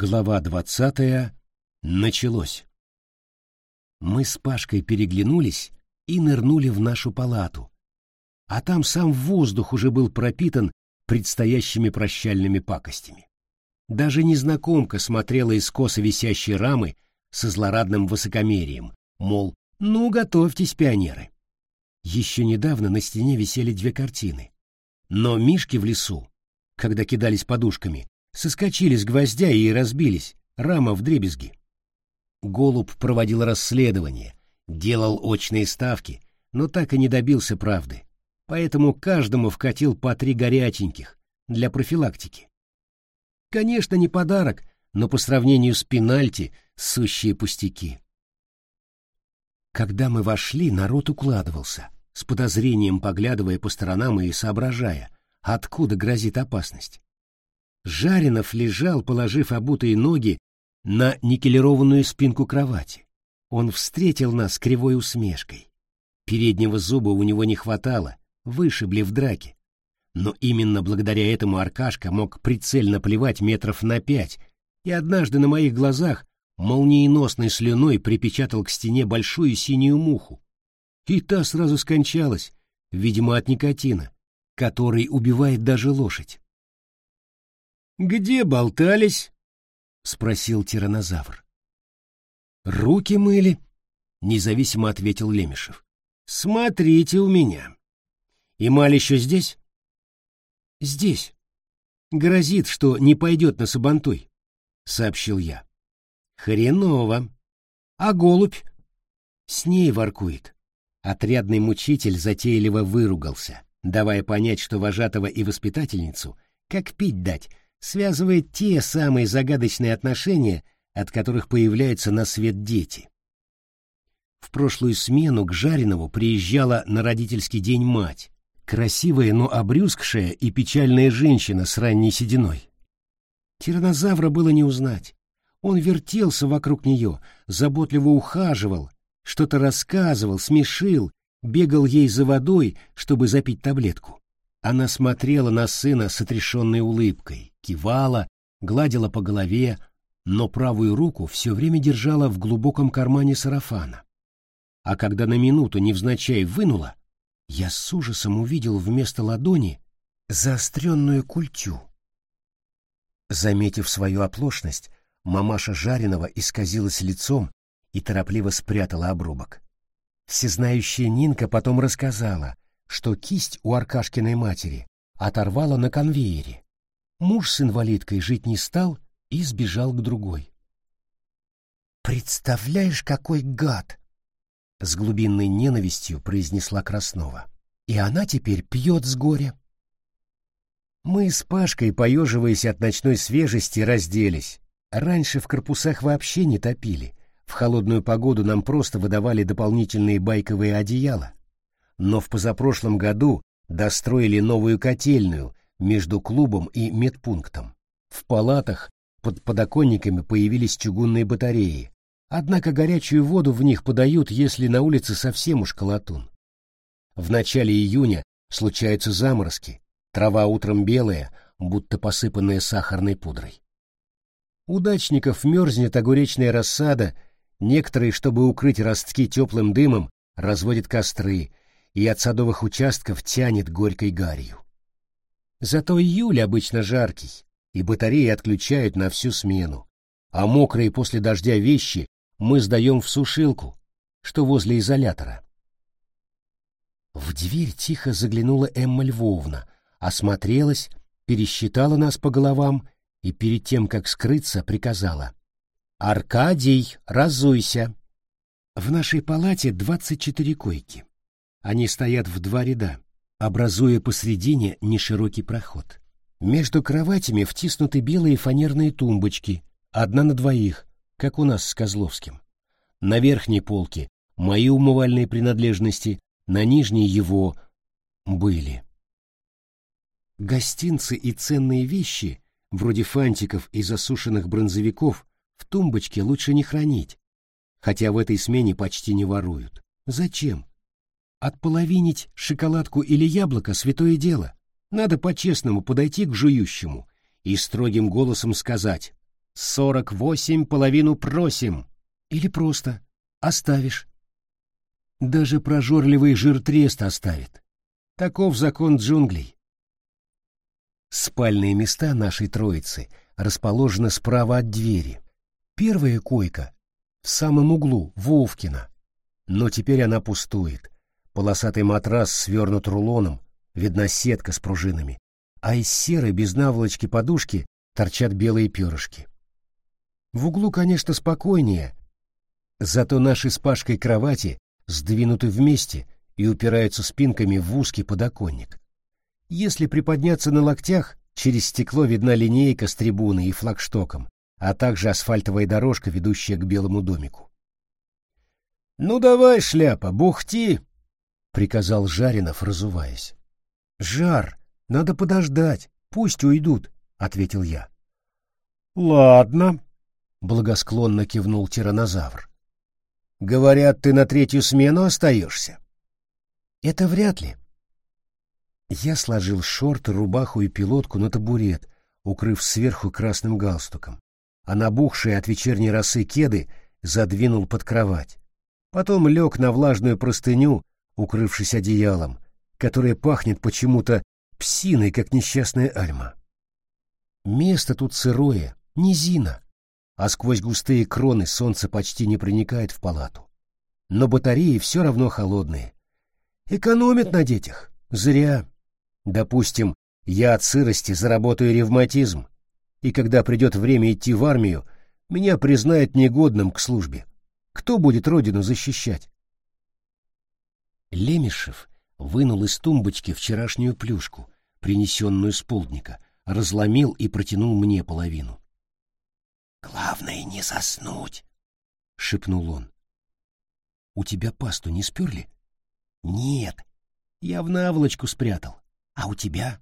Глава двадцатая. Началось. Мы с Пашкой переглянулись и нырнули в нашу палату. А там сам воздух уже был пропитан предстоящими прощальными пакостями. Даже незнакомка смотрела из косо висящей рамы со злорадным высокомерием, мол, ну, готовьтесь, пионеры. Еще недавно на стене висели две картины. Но мишки в лесу, когда кидались подушками, соскочили с гвоздя и разбились, рама в дребезги. Голуб проводил расследование, делал очные ставки, но так и не добился правды, поэтому каждому вкатил по три горяченьких для профилактики. Конечно, не подарок, но по сравнению с пенальти сущие пустяки. Когда мы вошли, народ укладывался, с подозрением поглядывая по сторонам и соображая, откуда грозит опасность. Жаринов лежал, положив обутые ноги на никелированную спинку кровати. Он встретил нас кривой усмешкой. Переднего зуба у него не хватало, вышибли в драке. Но именно благодаря этому Аркашка мог прицельно плевать метров на пять, и однажды на моих глазах молниеносной слюной припечатал к стене большую синюю муху. И та сразу скончалась, видимо, от никотина, который убивает даже лошадь. «Где болтались?» — спросил тиранозавр. «Руки мыли», — независимо ответил Лемешев. «Смотрите у меня. Эмаль еще здесь?» «Здесь. Грозит, что не пойдет на Сабантуй», — сообщил я. «Хреново. А голубь?» «С ней воркует». Отрядный мучитель затейливо выругался, давая понять, что вожатого и воспитательницу, как пить дать, связывает те самые загадочные отношения, от которых появляются на свет дети. В прошлую смену к Жаринову приезжала на родительский день мать, красивая, но обрюзгшая и печальная женщина с ранней сединой. Тиранозавра было не узнать. Он вертелся вокруг нее, заботливо ухаживал, что-то рассказывал, смешил, бегал ей за водой, чтобы запить таблетку. Она смотрела на сына с отрешенной улыбкой, кивала, гладила по голове, но правую руку все время держала в глубоком кармане сарафана. А когда на минуту невзначай вынула, я с ужасом увидел вместо ладони заостренную культю. Заметив свою оплошность, мамаша Жареного исказилась лицом и торопливо спрятала обрубок. Всезнающая Нинка потом рассказала, что кисть у Аркашкиной матери оторвала на конвейере. Муж с инвалидкой жить не стал и сбежал к другой. «Представляешь, какой гад!» — с глубинной ненавистью произнесла Краснова. «И она теперь пьет с горя». Мы с Пашкой, поеживаясь от ночной свежести, разделись. Раньше в корпусах вообще не топили. В холодную погоду нам просто выдавали дополнительные байковые одеяла. Но в позапрошлом году достроили новую котельную, между клубом и медпунктом. В палатах под подоконниками появились чугунные батареи, однако горячую воду в них подают, если на улице совсем уж колотун. В начале июня случаются заморозки, трава утром белая, будто посыпанная сахарной пудрой. Удачников мерзнет огуречная рассада, некоторые, чтобы укрыть ростки теплым дымом, разводят костры, и от садовых участков тянет горькой гарью. Зато июль обычно жаркий, и батареи отключают на всю смену. А мокрые после дождя вещи мы сдаем в сушилку, что возле изолятора. В дверь тихо заглянула Эмма Львовна, осмотрелась, пересчитала нас по головам и перед тем, как скрыться, приказала. «Аркадий, разуйся!» В нашей палате двадцать четыре койки. Они стоят в два ряда образуя посредине неширокий проход. Между кроватями втиснуты белые фанерные тумбочки, одна на двоих, как у нас с Козловским. На верхней полке мои умывальные принадлежности, на нижней его были. Гостинцы и ценные вещи, вроде фантиков и засушенных бронзовиков, в тумбочке лучше не хранить, хотя в этой смене почти не воруют. Зачем? Отполовинить шоколадку или яблоко — святое дело. Надо по-честному подойти к жующему и строгим голосом сказать сорок восемь половину просим. Или просто оставишь. Даже прожорливый жиртрест оставит. Таков закон джунглей. Спальные места нашей троицы расположены справа от двери. Первая койка в самом углу, Вовкина. Но теперь она пустует. Полосатый матрас свернут рулоном, видна сетка с пружинами, а из серой без наволочки подушки торчат белые перышки. В углу, конечно, спокойнее, зато наши с Пашкой кровати сдвинуты вместе и упираются спинками в узкий подоконник. Если приподняться на локтях, через стекло видна линейка с трибуной и флагштоком, а также асфальтовая дорожка, ведущая к Белому домику. «Ну давай, шляпа, бухти!» — приказал Жаринов, разуваясь. «Жар, надо подождать, пусть уйдут», — ответил я. «Ладно», — благосклонно кивнул тиранозавр. «Говорят, ты на третью смену остаешься?» «Это вряд ли». Я сложил шорты, рубаху и пилотку на табурет, укрыв сверху красным галстуком, а набухшие от вечерней росы кеды задвинул под кровать. Потом лег на влажную простыню, укрывшись одеялом, которое пахнет почему-то псиной, как несчастная альма. Место тут сырое, низина, а сквозь густые кроны солнце почти не проникает в палату. Но батареи все равно холодные. Экономят на детях. Зря. Допустим, я от сырости заработаю ревматизм, и когда придет время идти в армию, меня признают негодным к службе. Кто будет родину защищать? Лемешев вынул из тумбочки вчерашнюю плюшку, принесенную с полдника, разломил и протянул мне половину. «Главное не заснуть», — шепнул он. «У тебя пасту не сперли?» «Нет, я в наволочку спрятал. А у тебя?»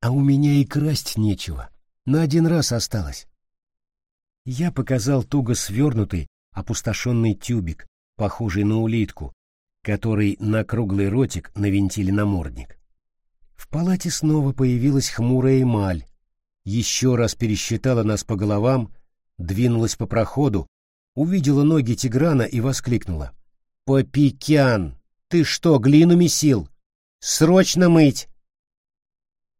«А у меня и красть нечего. На один раз осталось». Я показал туго свернутый, опустошенный тюбик, похожий на улитку, который на круглый ротик навинтили намордник. В палате снова появилась хмурая эмаль, еще раз пересчитала нас по головам, двинулась по проходу, увидела ноги Тиграна и воскликнула. «Попикян! Ты что, глину месил? Срочно мыть!»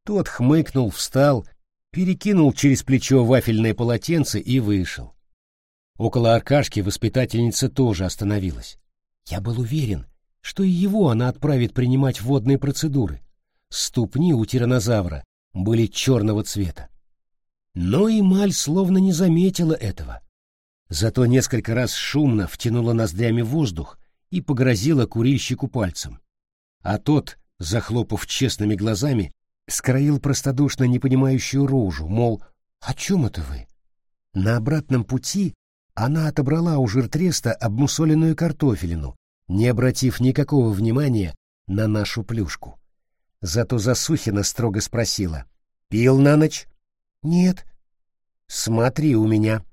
Тот хмыкнул, встал, перекинул через плечо вафельное полотенце и вышел. Около Аркашки воспитательница тоже остановилась. Я был уверен, что и его она отправит принимать водные процедуры. Ступни у тиранозавра были черного цвета. Но Эмаль словно не заметила этого. Зато несколько раз шумно втянула ноздрями воздух и погрозила курильщику пальцем. А тот, захлопав честными глазами, скроил простодушно непонимающую рожу, мол, «О чем это вы?» На обратном пути она отобрала у жиртреста обмусоленную картофелину, не обратив никакого внимания на нашу плюшку. Зато Засухина строго спросила. «Пил на ночь?» «Нет». «Смотри у меня».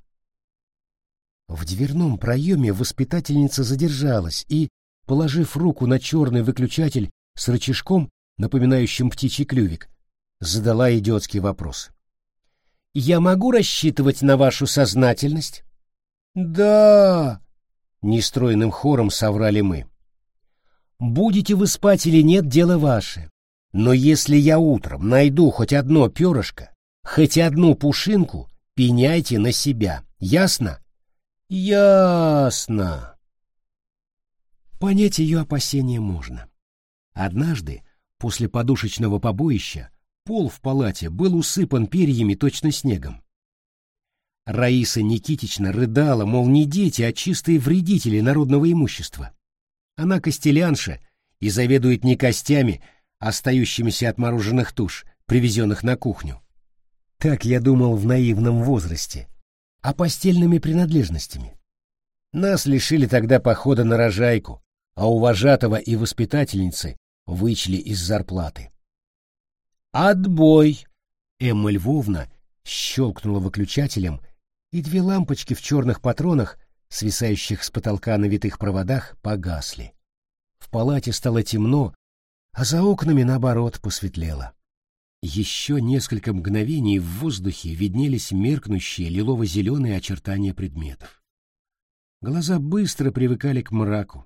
В дверном проеме воспитательница задержалась и, положив руку на черный выключатель с рычажком, напоминающим птичий клювик, задала идиотский вопрос. «Я могу рассчитывать на вашу сознательность?» «Да!» — нестройным хором соврали мы. «Будете вы спать или нет, дело ваше. Но если я утром найду хоть одно перышко, хоть одну пушинку, пеняйте на себя. Ясно?» «Ясно!» Понять ее опасения можно. Однажды, после подушечного побоища, пол в палате был усыпан перьями точно снегом. Раиса Никитична рыдала, мол, не дети, а чистые вредители народного имущества. Она костелянша и заведует не костями, а остающимися от мороженых туш, привезенных на кухню. Так я думал в наивном возрасте, а постельными принадлежностями. Нас лишили тогда похода на рожайку, а у вожатого и воспитательницы вычли из зарплаты. «Отбой!» Эмма Львовна щелкнула выключателем и две лампочки в черных патронах, свисающих с потолка на витых проводах, погасли. В палате стало темно, а за окнами, наоборот, посветлело. Еще несколько мгновений в воздухе виднелись меркнущие лилово-зеленые очертания предметов. Глаза быстро привыкали к мраку.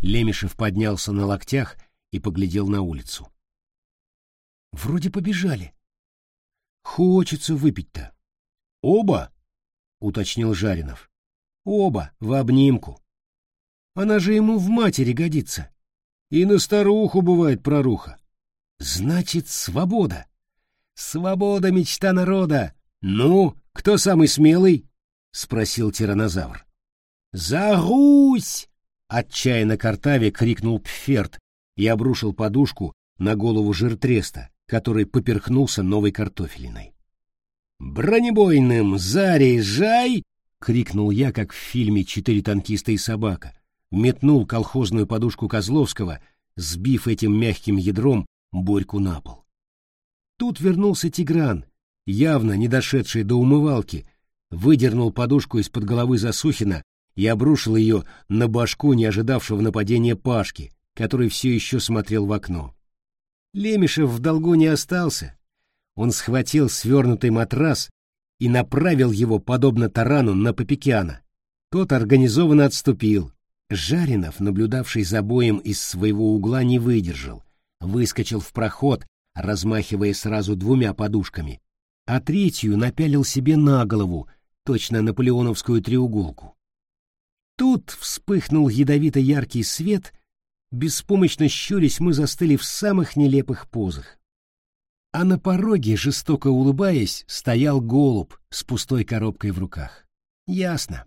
Лемешев поднялся на локтях и поглядел на улицу. Вроде побежали. Хочется выпить-то. Оба? Уточнил Жаринов. Оба, в обнимку. Она же ему в матери годится. И на старуху бывает проруха. Значит, свобода. Свобода — мечта народа. Ну, кто самый смелый? — спросил тиранозавр. «За Русь!» — отчаянно картаве крикнул Пферт и обрушил подушку на голову жиртреста, который поперхнулся новой картофелиной. «Бронебойным заряжай!» — крикнул я, как в фильме «Четыре танкиста и собака». Метнул колхозную подушку Козловского, сбив этим мягким ядром Борьку на пол. Тут вернулся Тигран, явно не дошедший до умывалки, выдернул подушку из-под головы Засухина и обрушил ее на башку не ожидавшего нападения Пашки, который все еще смотрел в окно. Лемешев в долгу не остался. Он схватил свернутый матрас и направил его, подобно тарану, на Попекяна. Тот организованно отступил. Жаринов, наблюдавший за боем из своего угла, не выдержал. Выскочил в проход, размахивая сразу двумя подушками, а третью напялил себе на голову, точно наполеоновскую треуголку. Тут вспыхнул ядовито-яркий свет, беспомощно щурясь мы застыли в самых нелепых позах. А на пороге, жестоко улыбаясь, стоял голубь с пустой коробкой в руках. Ясно.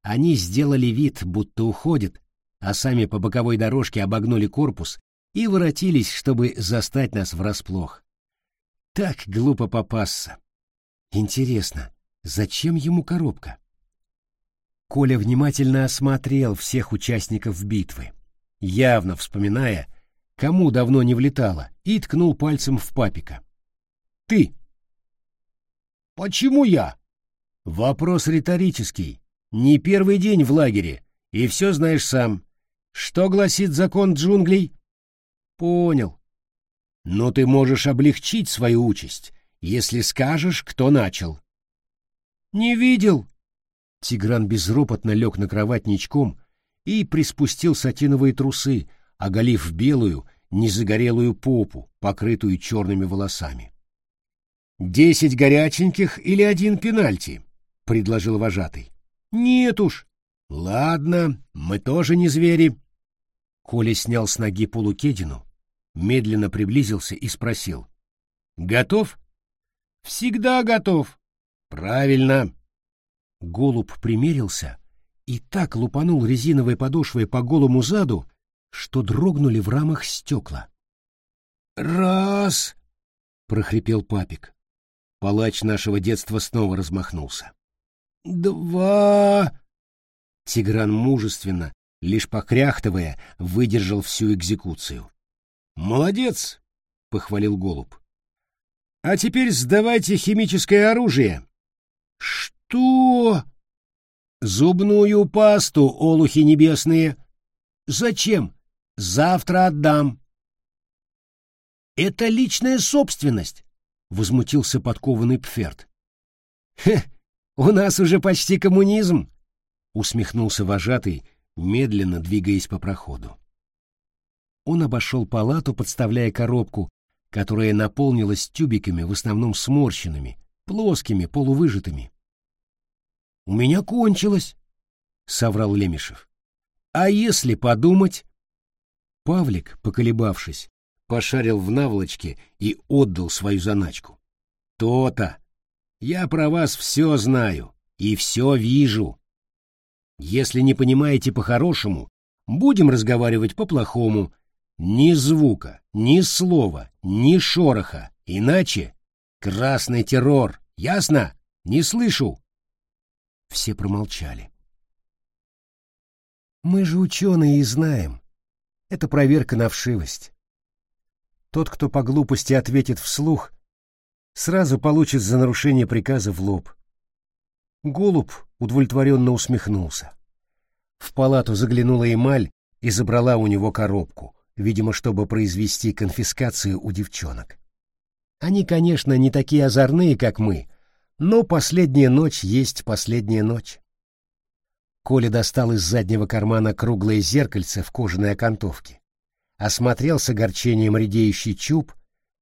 Они сделали вид, будто уходят, а сами по боковой дорожке обогнули корпус и воротились, чтобы застать нас врасплох. Так глупо попасться. Интересно, зачем ему коробка? Коля внимательно осмотрел всех участников битвы, явно вспоминая, кому давно не влетало, и ткнул пальцем в папика. «Ты!» «Почему я?» «Вопрос риторический. Не первый день в лагере, и все знаешь сам. Что гласит закон джунглей?» «Понял. Но ты можешь облегчить свою участь, если скажешь, кто начал». «Не видел». Тигран безропотно лег на кровать ничком и приспустил сатиновые трусы, оголив белую, незагорелую попу, покрытую черными волосами. «Десять горяченьких или один пенальти?» — предложил вожатый. «Нет уж». «Ладно, мы тоже не звери». Коля снял с ноги полукедину, медленно приблизился и спросил. «Готов?» «Всегда готов». «Правильно». Голубь примерился и так лупанул резиновой подошвой по голому заду, что дрогнули в рамах стекла. «Раз!» — прохрипел папик. Палач нашего детства снова размахнулся. «Два!» Тигран мужественно, лишь покряхтывая, выдержал всю экзекуцию. «Молодец!» — похвалил Голуб. «А теперь сдавайте химическое оружие!» «Что?» «Зубную пасту, олухи небесные!» «Зачем?» Завтра отдам. Это личная собственность, возмутился подкованный Пферт. Хе, у нас уже почти коммунизм, усмехнулся вожатый, медленно двигаясь по проходу. Он обошел палату, подставляя коробку, которая наполнилась тюбиками, в основном сморщенными, плоскими, полувыжатыми. «У меня кончилось», — соврал Лемешев. «А если подумать, Павлик, поколебавшись, пошарил в наволочке и отдал свою заначку. «То-то! Я про вас все знаю и все вижу. Если не понимаете по-хорошему, будем разговаривать по-плохому. Ни звука, ни слова, ни шороха, иначе красный террор, ясно? Не слышу!» Все промолчали. «Мы же ученые и знаем, это проверка на вшивость. Тот, кто по глупости ответит вслух, сразу получит за нарушение приказа в лоб. Голубь удовлетворенно усмехнулся. В палату заглянула Эмаль и забрала у него коробку, видимо, чтобы произвести конфискацию у девчонок. Они, конечно, не такие озорные, как мы, но последняя ночь есть последняя ночь. Коля достал из заднего кармана круглое зеркальце в кожаной окантовке, осмотрел с огорчением редеющий чуб,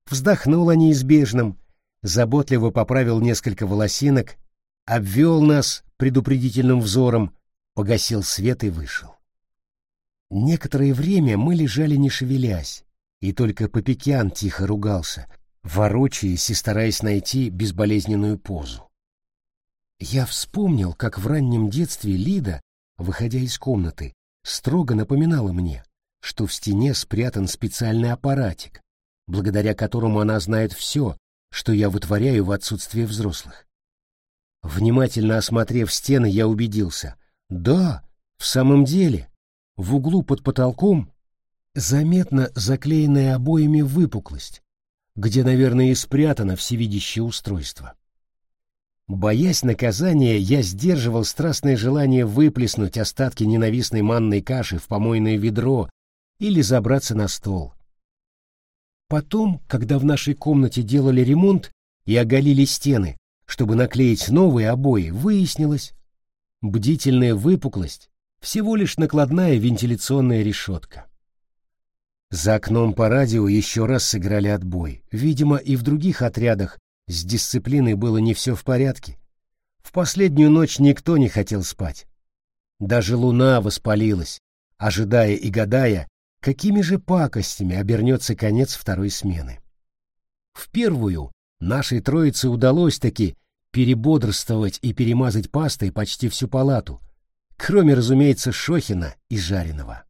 вздохнул о неизбежном, заботливо поправил несколько волосинок, обвел нас предупредительным взором, погасил свет и вышел. Некоторое время мы лежали не шевелясь, и только Попекян тихо ругался, ворочаясь и стараясь найти безболезненную позу. Я вспомнил, как в раннем детстве Лида, выходя из комнаты, строго напоминала мне, что в стене спрятан специальный аппаратик, благодаря которому она знает все, что я вытворяю в отсутствие взрослых. Внимательно осмотрев стены, я убедился. Да, в самом деле, в углу под потолком заметно заклеенная обоями выпуклость, где, наверное, и спрятано всевидящее устройство. Боясь наказания, я сдерживал страстное желание выплеснуть остатки ненавистной манной каши в помойное ведро или забраться на стол. Потом, когда в нашей комнате делали ремонт и оголили стены, чтобы наклеить новые обои, выяснилось, бдительная выпуклость — всего лишь накладная вентиляционная решетка. За окном по радио еще раз сыграли отбой. Видимо, и в других отрядах с дисциплиной было не все в порядке. В последнюю ночь никто не хотел спать. Даже луна воспалилась, ожидая и гадая, какими же пакостями обернется конец второй смены. В первую нашей троице удалось таки перебодрствовать и перемазать пастой почти всю палату, кроме, разумеется, Шохина и Жареного.